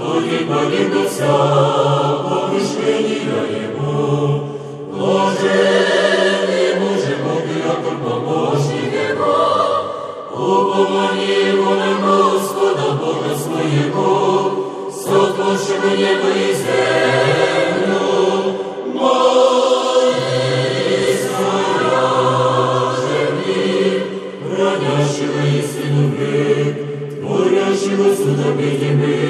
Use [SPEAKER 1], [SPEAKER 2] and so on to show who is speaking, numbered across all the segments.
[SPEAKER 1] Тоді повідомся по вишиніла йому, Боже, не може бути роком поможника, Упомонімо нам Господа Бога своєго, сотворши небо і землю, Ранящего истину век, творящего суда бедемы,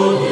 [SPEAKER 1] Holy.